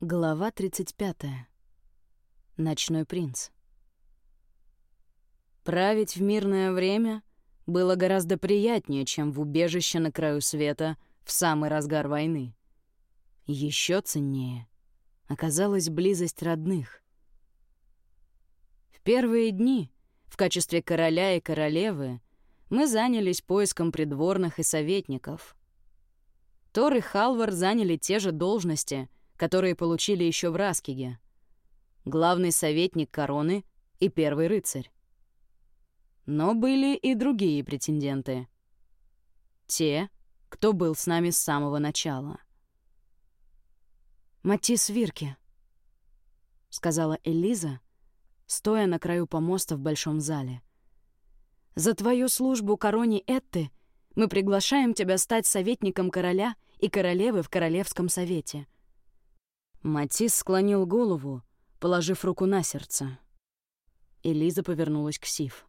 Глава 35. Ночной принц. Править в мирное время было гораздо приятнее, чем в убежище на краю света в самый разгар войны. Еще ценнее оказалась близость родных. В первые дни в качестве короля и королевы мы занялись поиском придворных и советников. Тор и Халвар заняли те же должности — которые получили еще в Раскиге. Главный советник короны и первый рыцарь. Но были и другие претенденты. Те, кто был с нами с самого начала. «Матис Вирки», — сказала Элиза, стоя на краю помоста в большом зале. «За твою службу короне Этты мы приглашаем тебя стать советником короля и королевы в Королевском совете». Матис склонил голову, положив руку на сердце. Элиза повернулась к Сив.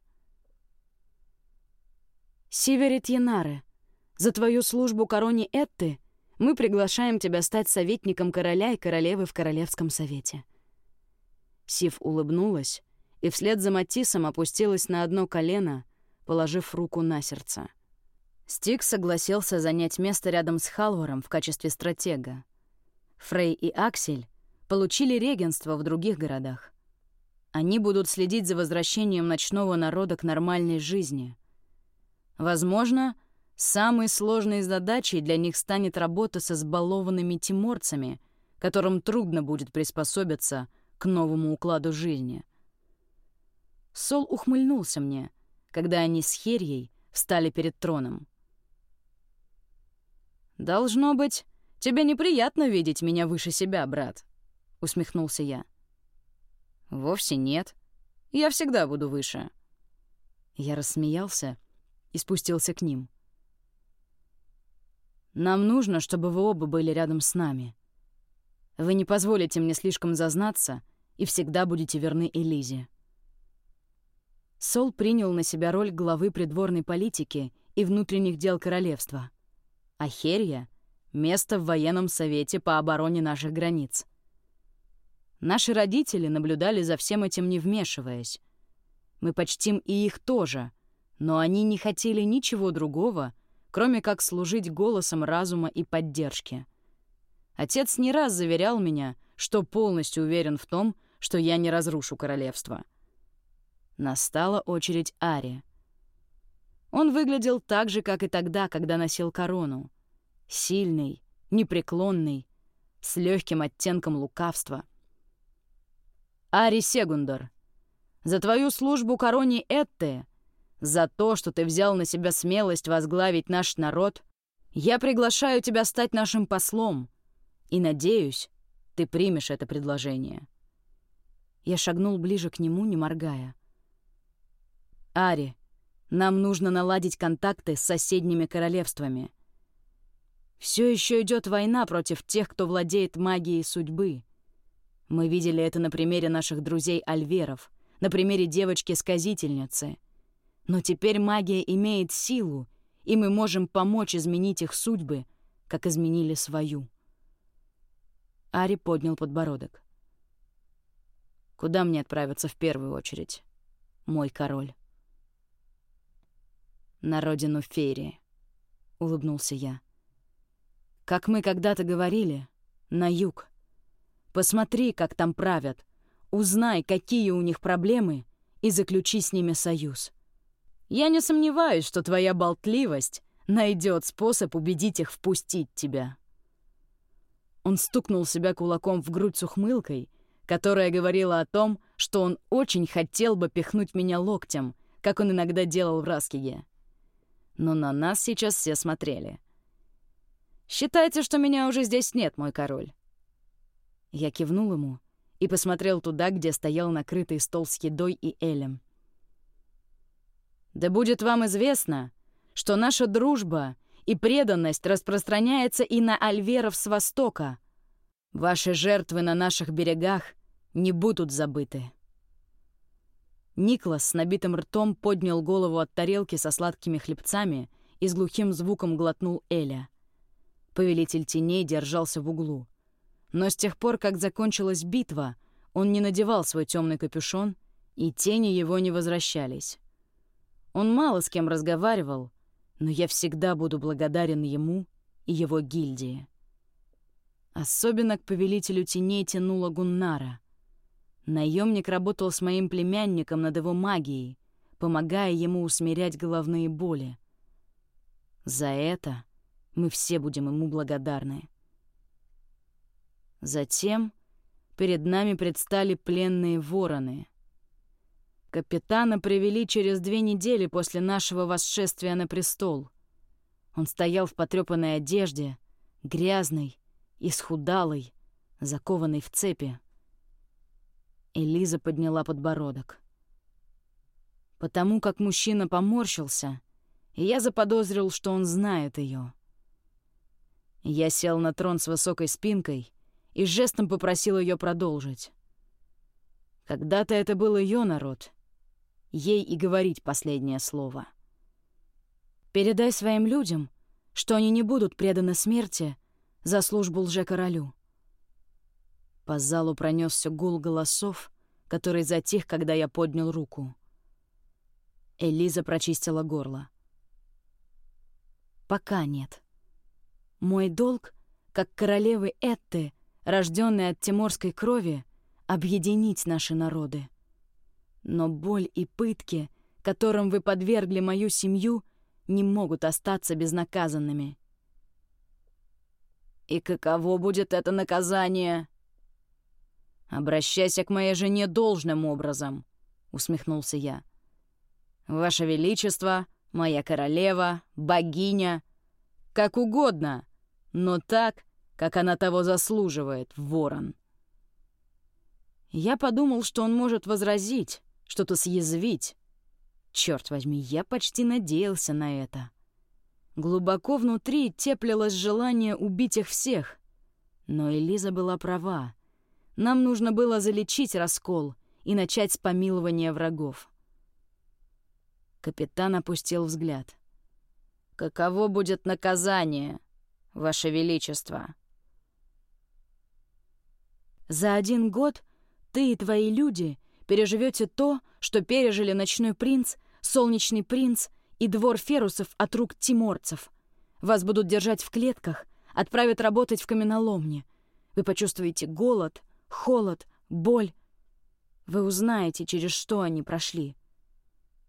«Сиверит Янаре, за твою службу короне Этты мы приглашаем тебя стать советником короля и королевы в Королевском совете». Сив улыбнулась и вслед за Матисом опустилась на одно колено, положив руку на сердце. Стик согласился занять место рядом с Халваром в качестве стратега. Фрей и Аксель получили регенство в других городах. Они будут следить за возвращением ночного народа к нормальной жизни. Возможно, самой сложной задачей для них станет работа с избалованными тиморцами, которым трудно будет приспособиться к новому укладу жизни. Сол ухмыльнулся мне, когда они с Херьей встали перед троном. «Должно быть, «Тебе неприятно видеть меня выше себя, брат», — усмехнулся я. «Вовсе нет. Я всегда буду выше». Я рассмеялся и спустился к ним. «Нам нужно, чтобы вы оба были рядом с нами. Вы не позволите мне слишком зазнаться и всегда будете верны Элизе». Сол принял на себя роль главы придворной политики и внутренних дел королевства, а Херия — место в военном совете по обороне наших границ. Наши родители наблюдали за всем этим, не вмешиваясь. Мы почтим и их тоже, но они не хотели ничего другого, кроме как служить голосом разума и поддержки. Отец не раз заверял меня, что полностью уверен в том, что я не разрушу королевство. Настала очередь Ари. Он выглядел так же, как и тогда, когда носил корону — Сильный, непреклонный, с легким оттенком лукавства. «Ари Сегундор, за твою службу короне Этте, за то, что ты взял на себя смелость возглавить наш народ, я приглашаю тебя стать нашим послом, и, надеюсь, ты примешь это предложение». Я шагнул ближе к нему, не моргая. «Ари, нам нужно наладить контакты с соседними королевствами. Все еще идет война против тех, кто владеет магией судьбы. Мы видели это на примере наших друзей Альверов, на примере девочки-сказительницы. Но теперь магия имеет силу, и мы можем помочь изменить их судьбы, как изменили свою. Ари поднял подбородок. «Куда мне отправиться в первую очередь, мой король?» «На родину Ферии», — улыбнулся я. Как мы когда-то говорили, на юг. Посмотри, как там правят. Узнай, какие у них проблемы, и заключи с ними союз. Я не сомневаюсь, что твоя болтливость найдет способ убедить их впустить тебя. Он стукнул себя кулаком в грудь с ухмылкой, которая говорила о том, что он очень хотел бы пихнуть меня локтем, как он иногда делал в Раскиге. Но на нас сейчас все смотрели — Считайте, что меня уже здесь нет, мой король». Я кивнул ему и посмотрел туда, где стоял накрытый стол с едой и элем. «Да будет вам известно, что наша дружба и преданность распространяется и на альверов с востока. Ваши жертвы на наших берегах не будут забыты». Никлас с набитым ртом поднял голову от тарелки со сладкими хлебцами и с глухим звуком глотнул Эля — Повелитель теней держался в углу. Но с тех пор, как закончилась битва, он не надевал свой темный капюшон, и тени его не возвращались. Он мало с кем разговаривал, но я всегда буду благодарен ему и его гильдии. Особенно к повелителю теней тянула Гуннара. Наемник работал с моим племянником над его магией, помогая ему усмирять головные боли. За это мы все будем ему благодарны. Затем перед нами предстали пленные вороны. Капитана привели через две недели после нашего восшествия на престол. Он стоял в потрёпанной одежде, грязный, исхудалый, закованный в цепи. Элиза подняла подбородок. Потому как мужчина поморщился, я заподозрил, что он знает ее. Я сел на трон с высокой спинкой и жестом попросил ее продолжить. Когда-то это был ее народ. Ей и говорить последнее слово. «Передай своим людям, что они не будут преданы смерти за службу лже-королю. По залу пронесся гул голосов, который затих, когда я поднял руку. Элиза прочистила горло. «Пока нет. Мой долг, как королевы Этты, рожденной от тиморской крови, объединить наши народы. Но боль и пытки, которым вы подвергли мою семью, не могут остаться безнаказанными». «И каково будет это наказание?» «Обращайся к моей жене должным образом», — усмехнулся я. «Ваше Величество, моя королева, богиня, как угодно, но так, как она того заслуживает, ворон». Я подумал, что он может возразить, что-то съязвить. Черт возьми, я почти надеялся на это. Глубоко внутри теплилось желание убить их всех. Но Элиза была права. Нам нужно было залечить раскол и начать с помилования врагов. Капитан опустил взгляд. «Каково будет наказание, Ваше Величество?» «За один год ты и твои люди переживете то, что пережили Ночной принц, Солнечный принц и двор ферусов от рук тиморцев. Вас будут держать в клетках, отправят работать в каменоломне. Вы почувствуете голод, холод, боль. Вы узнаете, через что они прошли.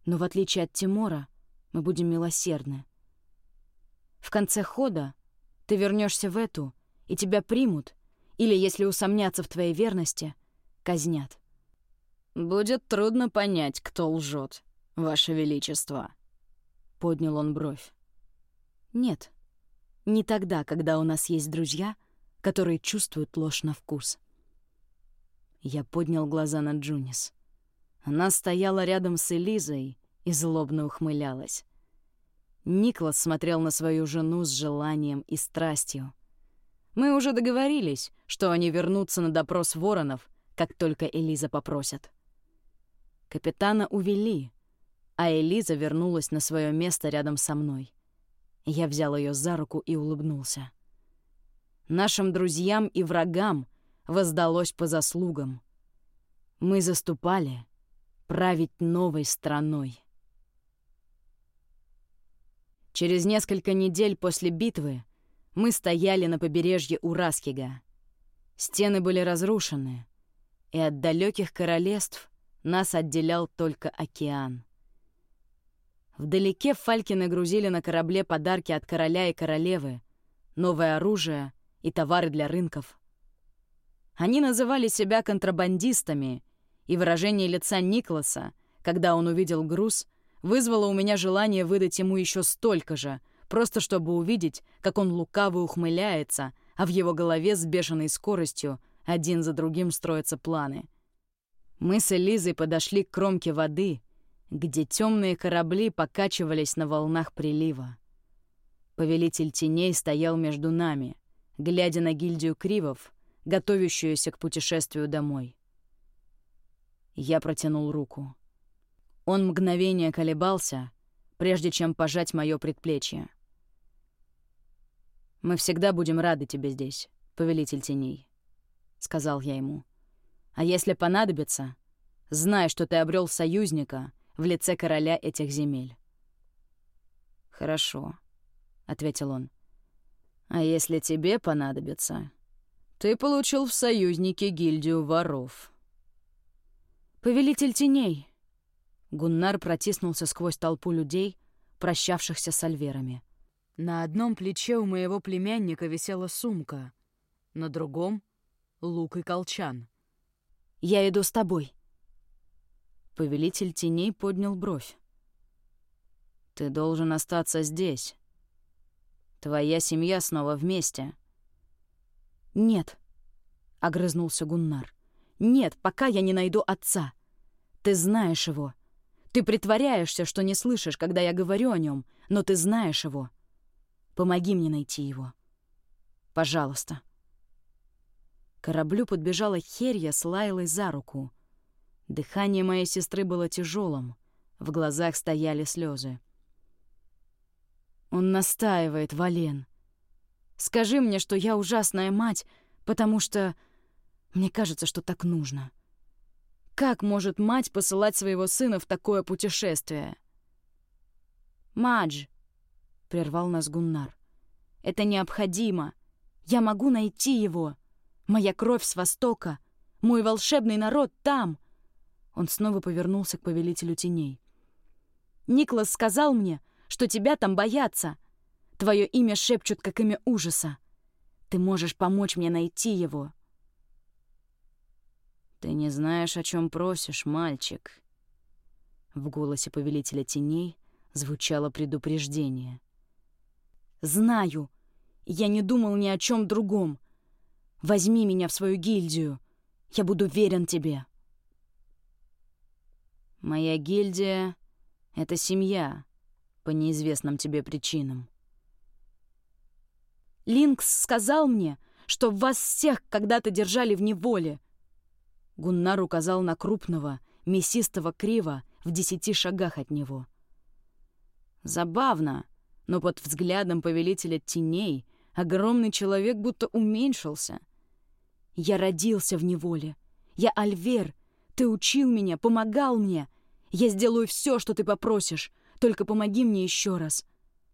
Но в отличие от Тимора, мы будем милосердны. В конце хода ты вернешься в эту, и тебя примут, или, если усомнятся в твоей верности, казнят. «Будет трудно понять, кто лжет, Ваше Величество», — поднял он бровь. «Нет, не тогда, когда у нас есть друзья, которые чувствуют ложь на вкус». Я поднял глаза на Джунис. Она стояла рядом с Элизой и злобно ухмылялась. Никлас смотрел на свою жену с желанием и страстью. Мы уже договорились, что они вернутся на допрос воронов, как только Элиза попросят. Капитана увели, а Элиза вернулась на свое место рядом со мной. Я взял ее за руку и улыбнулся. Нашим друзьям и врагам — воздалось по заслугам. Мы заступали править новой страной. Через несколько недель после битвы мы стояли на побережье Ураскига. Стены были разрушены, и от далеких королевств нас отделял только океан. Вдалеке фальки нагрузили на корабле подарки от короля и королевы, новое оружие и товары для рынков. Они называли себя контрабандистами, и выражение лица Никласа, когда он увидел груз, вызвало у меня желание выдать ему еще столько же, просто чтобы увидеть, как он лукаво ухмыляется, а в его голове с бешеной скоростью один за другим строятся планы. Мы с Элизой подошли к кромке воды, где темные корабли покачивались на волнах прилива. Повелитель теней стоял между нами, глядя на гильдию кривов, готовящуюся к путешествию домой. Я протянул руку. Он мгновение колебался, прежде чем пожать мое предплечье. «Мы всегда будем рады тебе здесь, повелитель теней. сказал я ему. «А если понадобится, знай, что ты обрел союзника в лице короля этих земель». «Хорошо», — ответил он. «А если тебе понадобится, ты получил в союзнике гильдию воров». «Повелитель теней!» Гуннар протиснулся сквозь толпу людей, прощавшихся с альверами. На одном плече у моего племянника висела сумка, на другом — лук и колчан. «Я иду с тобой». Повелитель теней поднял бровь. «Ты должен остаться здесь. Твоя семья снова вместе». «Нет», — огрызнулся Гуннар. «Нет, пока я не найду отца. Ты знаешь его. Ты притворяешься, что не слышишь, когда я говорю о нем, но ты знаешь его. Помоги мне найти его. Пожалуйста». К кораблю подбежала Херья с Лайлой за руку. Дыхание моей сестры было тяжелым, в глазах стояли слезы. «Он настаивает, Вален. Скажи мне, что я ужасная мать, потому что мне кажется, что так нужно. Как может мать посылать своего сына в такое путешествие? «Мадж», — прервал нас Гуннар, — «это необходимо. Я могу найти его. Моя кровь с Востока. Мой волшебный народ там». Он снова повернулся к повелителю теней. «Никлас сказал мне, что тебя там боятся. Твое имя шепчут, как имя ужаса. Ты можешь помочь мне найти его». «Ты не знаешь, о чем просишь, мальчик». В голосе повелителя теней звучало предупреждение. «Знаю. Я не думал ни о чем другом. Возьми меня в свою гильдию. Я буду верен тебе». «Моя гильдия — это семья, по неизвестным тебе причинам». «Линкс сказал мне, что вас всех когда-то держали в неволе», Гуннар указал на крупного, мясистого крива в десяти шагах от него. Забавно, но под взглядом повелителя теней огромный человек будто уменьшился. «Я родился в неволе. Я Альвер. Ты учил меня, помогал мне. Я сделаю все, что ты попросишь. Только помоги мне еще раз.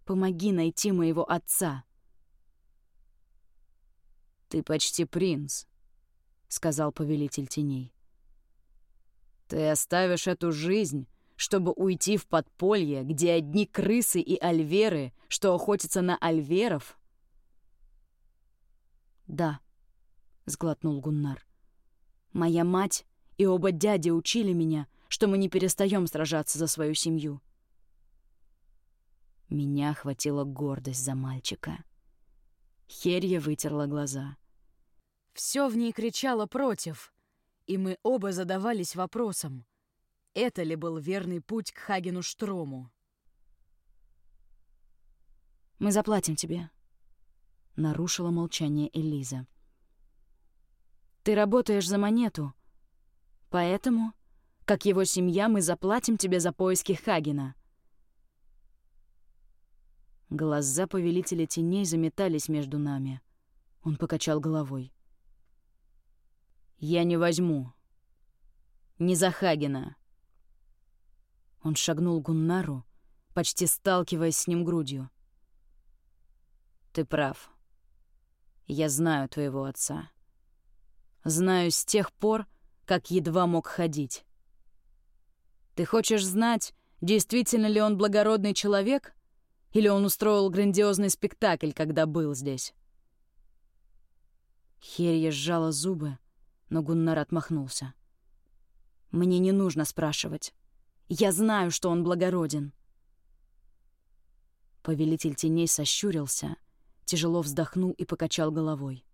Помоги найти моего отца». «Ты почти принц», — сказал повелитель теней. «Ты оставишь эту жизнь, чтобы уйти в подполье, где одни крысы и альверы, что охотятся на альверов?» «Да», — сглотнул Гуннар. «Моя мать и оба дяди учили меня, что мы не перестаем сражаться за свою семью». Меня охватила гордость за мальчика. Херья вытерла глаза. Все в ней кричало против, и мы оба задавались вопросом, это ли был верный путь к Хагену Штрому. «Мы заплатим тебе», — нарушила молчание Элиза. «Ты работаешь за монету, поэтому, как его семья, мы заплатим тебе за поиски Хагена». Глаза повелителя теней заметались между нами. Он покачал головой. «Я не возьму. Не за Хагена». Он шагнул Гуннару, почти сталкиваясь с ним грудью. «Ты прав. Я знаю твоего отца. Знаю с тех пор, как едва мог ходить. Ты хочешь знать, действительно ли он благородный человек, или он устроил грандиозный спектакль, когда был здесь?» Херья сжала зубы, но Гуннар отмахнулся. «Мне не нужно спрашивать. Я знаю, что он благороден». Повелитель теней сощурился, тяжело вздохнул и покачал головой.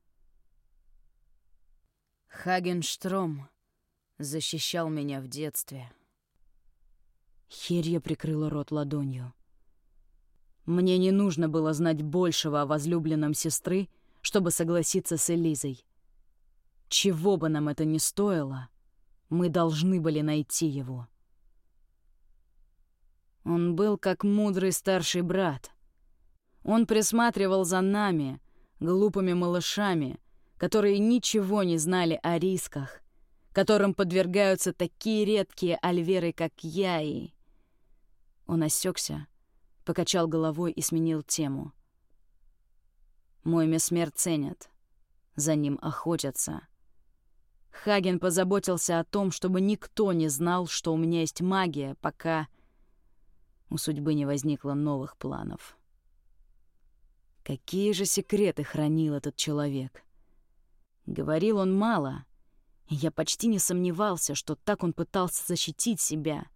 «Хагенштром защищал меня в детстве». Хирья прикрыла рот ладонью. Мне не нужно было знать большего о возлюбленном сестры, чтобы согласиться с Элизой. Чего бы нам это ни стоило, мы должны были найти его. Он был как мудрый старший брат. Он присматривал за нами, глупыми малышами, которые ничего не знали о рисках, которым подвергаются такие редкие альверы, как я и... Он осекся, покачал головой и сменил тему. «Мой месмер ценят. За ним охотятся. Хаген позаботился о том, чтобы никто не знал, что у меня есть магия, пока у судьбы не возникло новых планов. Какие же секреты хранил этот человек? Говорил он мало, и я почти не сомневался, что так он пытался защитить себя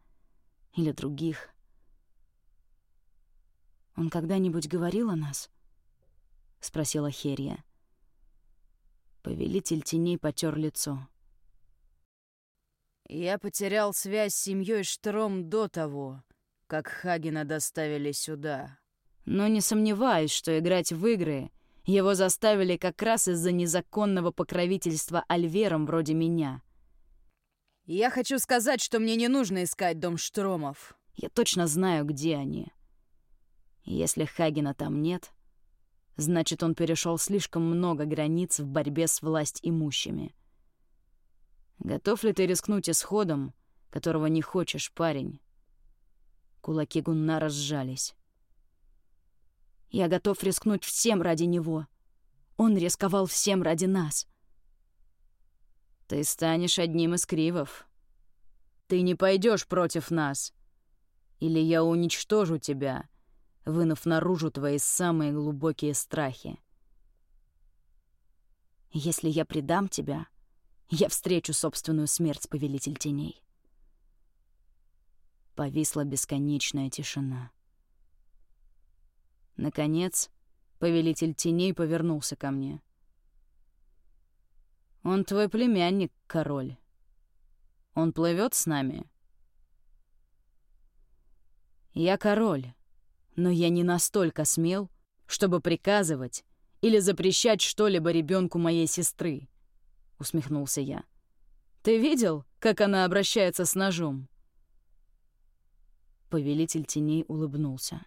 или других. «Он когда-нибудь говорил о нас?» — спросила Херия. Повелитель теней потер лицо. «Я потерял связь с семьей Штром до того, как Хагена доставили сюда. Но не сомневаюсь, что играть в игры его заставили как раз из-за незаконного покровительства Альвером вроде меня. Я хочу сказать, что мне не нужно искать дом Штромов. Я точно знаю, где они. Если Хагена там нет, значит, он перешел слишком много границ в борьбе с власть имущими. Готов ли ты рискнуть исходом, которого не хочешь, парень? Кулаки Гуннара сжались. Я готов рискнуть всем ради него. Он рисковал всем ради нас. Ты станешь одним из кривов. Ты не пойдешь против нас. Или я уничтожу тебя, вынув наружу твои самые глубокие страхи. Если я предам тебя, я встречу собственную смерть, повелитель теней. Повисла бесконечная тишина. Наконец, повелитель теней повернулся ко мне. «Он твой племянник, король. Он плывет с нами?» «Я король, но я не настолько смел, чтобы приказывать или запрещать что-либо ребенку моей сестры», — усмехнулся я. «Ты видел, как она обращается с ножом?» Повелитель теней улыбнулся.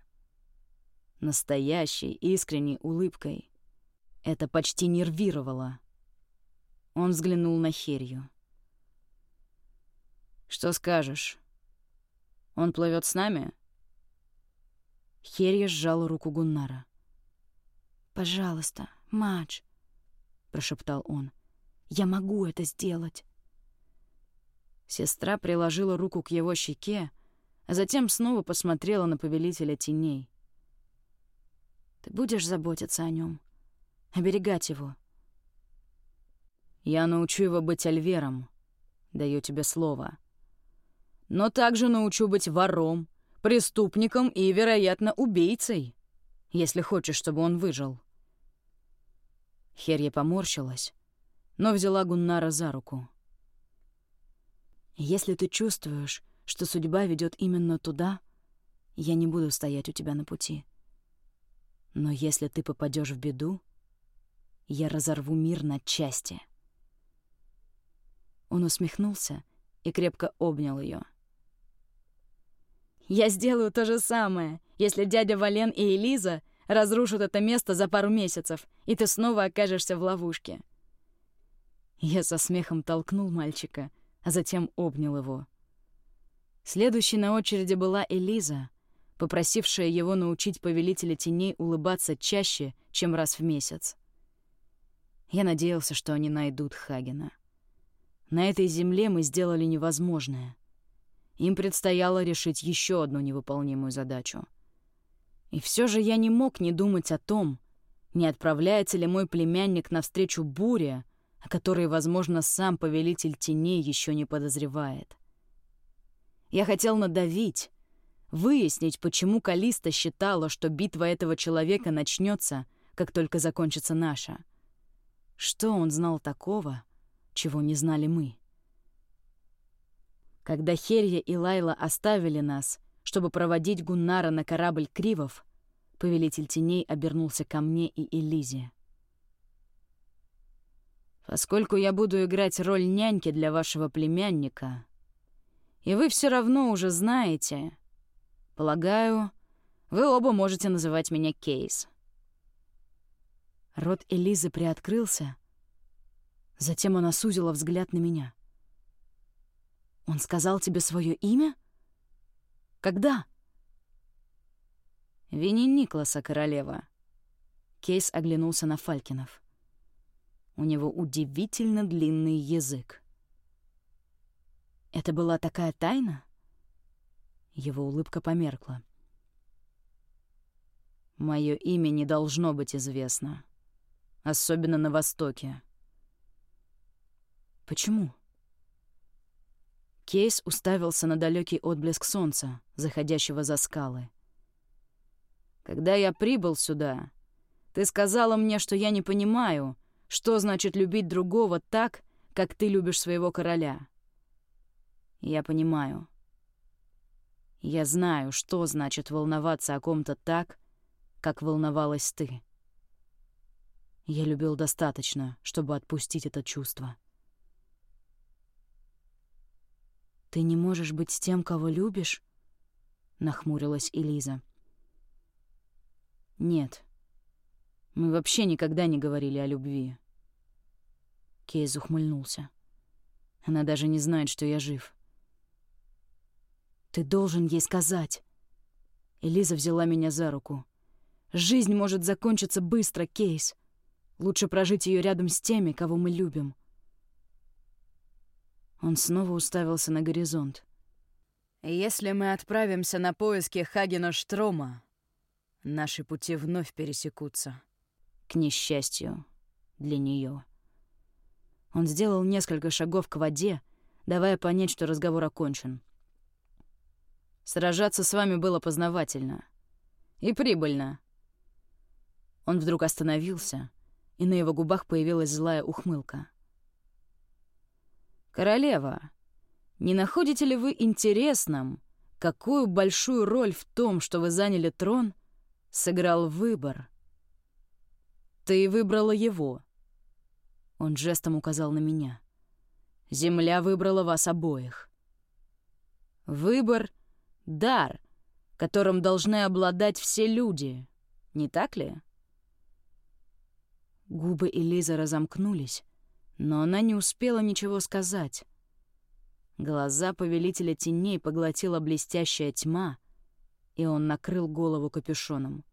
Настоящей, искренней улыбкой. Это почти нервировало. Он взглянул на Херью. «Что скажешь? Он плывет с нами?» Херья сжала руку Гуннара. «Пожалуйста, Мадж», — прошептал он. «Я могу это сделать». Сестра приложила руку к его щеке, а затем снова посмотрела на повелителя теней. «Ты будешь заботиться о нем, оберегать его?» «Я научу его быть альвером, даю тебе слово. Но также научу быть вором, преступником и, вероятно, убийцей, если хочешь, чтобы он выжил». Херья поморщилась, но взяла Гуннара за руку. «Если ты чувствуешь, что судьба ведет именно туда, я не буду стоять у тебя на пути. Но если ты попадешь в беду, я разорву мир на части. Он усмехнулся и крепко обнял ее. «Я сделаю то же самое, если дядя Вален и Элиза разрушат это место за пару месяцев, и ты снова окажешься в ловушке». Я со смехом толкнул мальчика, а затем обнял его. Следующей на очереди была Элиза, попросившая его научить повелителя теней улыбаться чаще, чем раз в месяц. Я надеялся, что они найдут Хагена. На этой земле мы сделали невозможное. Им предстояло решить еще одну невыполнимую задачу. И все же я не мог не думать о том, не отправляется ли мой племянник навстречу буре, о которой, возможно, сам повелитель теней еще не подозревает. Я хотел надавить, выяснить, почему Калиста считала, что битва этого человека начнется, как только закончится наша. Что он знал такого, чего не знали мы? Когда Херья и Лайла оставили нас, чтобы проводить Гуннара на корабль Кривов, повелитель теней обернулся ко мне и Элизе. «Поскольку я буду играть роль няньки для вашего племянника, и вы все равно уже знаете. Полагаю, вы оба можете называть меня Кейс». Рот Элизы приоткрылся, Затем она сузила взгляд на меня. «Он сказал тебе свое имя? Когда?» «Вини Никласа, королева». Кейс оглянулся на Фалькинов. У него удивительно длинный язык. «Это была такая тайна?» Его улыбка померкла. Мое имя не должно быть известно. Особенно на Востоке. Почему? Кейс уставился на далекий отблеск солнца, заходящего за скалы. Когда я прибыл сюда, ты сказала мне, что я не понимаю, что значит любить другого так, как ты любишь своего короля. Я понимаю. Я знаю, что значит волноваться о ком-то так, как волновалась ты. Я любил достаточно, чтобы отпустить это чувство. «Ты не можешь быть с тем, кого любишь?» — нахмурилась Элиза. «Нет. Мы вообще никогда не говорили о любви». Кейз ухмыльнулся. «Она даже не знает, что я жив». «Ты должен ей сказать». Элиза взяла меня за руку. Жизнь может закончиться быстро, Кейс. Лучше прожить ее рядом с теми, кого мы любим. Он снова уставился на горизонт. Если мы отправимся на поиски Хагена Штрома, наши пути вновь пересекутся. К несчастью для нее. Он сделал несколько шагов к воде, давая понять, что разговор окончен. Сражаться с вами было познавательно. И прибыльно. Он вдруг остановился, и на его губах появилась злая ухмылка. «Королева, не находите ли вы интересным, какую большую роль в том, что вы заняли трон, сыграл выбор? Ты выбрала его». Он жестом указал на меня. «Земля выбрала вас обоих. Выбор — дар, которым должны обладать все люди, не так ли?» Губы Элизы разомкнулись, но она не успела ничего сказать. Глаза повелителя теней поглотила блестящая тьма, и он накрыл голову капюшоном.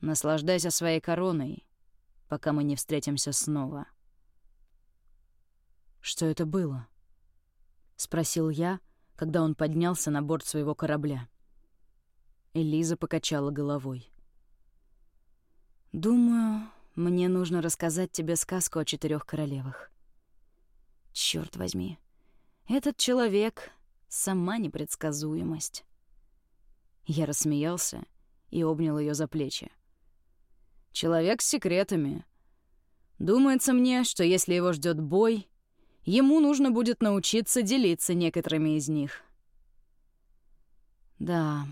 «Наслаждайся своей короной, пока мы не встретимся снова». «Что это было?» — спросил я, когда он поднялся на борт своего корабля. Элиза покачала головой. Думаю, мне нужно рассказать тебе сказку о четырех королевах. Черт возьми, этот человек — сама непредсказуемость. Я рассмеялся и обнял ее за плечи. Человек с секретами. Думается мне, что если его ждет бой, ему нужно будет научиться делиться некоторыми из них. Да,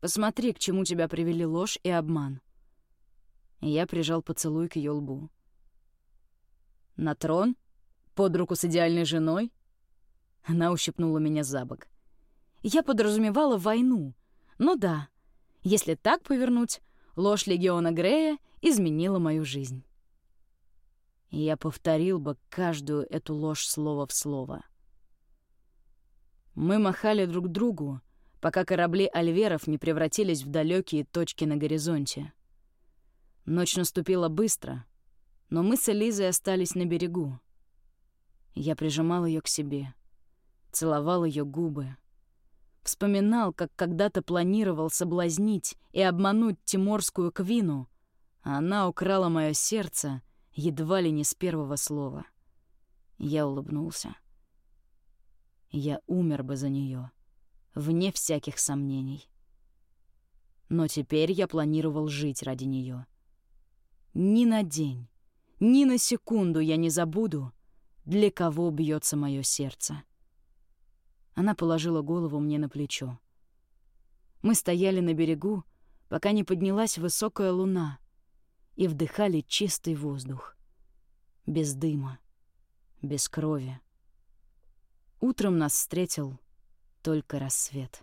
посмотри, к чему тебя привели ложь и обман. Я прижал поцелуй к ее лбу. «На трон? Под руку с идеальной женой?» Она ущипнула меня за бок. «Я подразумевала войну. Ну да, если так повернуть, ложь Легиона Грея изменила мою жизнь». Я повторил бы каждую эту ложь слово в слово. Мы махали друг другу, пока корабли альверов не превратились в далекие точки на горизонте. Ночь наступила быстро, но мы с Элизой остались на берегу. Я прижимал ее к себе, целовал ее губы. Вспоминал, как когда-то планировал соблазнить и обмануть тиморскую квину, а она украла мое сердце едва ли не с первого слова. Я улыбнулся. Я умер бы за нее, вне всяких сомнений. Но теперь я планировал жить ради нее. Ни на день, ни на секунду я не забуду, для кого бьется мое сердце. Она положила голову мне на плечо. Мы стояли на берегу, пока не поднялась высокая луна, и вдыхали чистый воздух. Без дыма, без крови. Утром нас встретил только рассвет.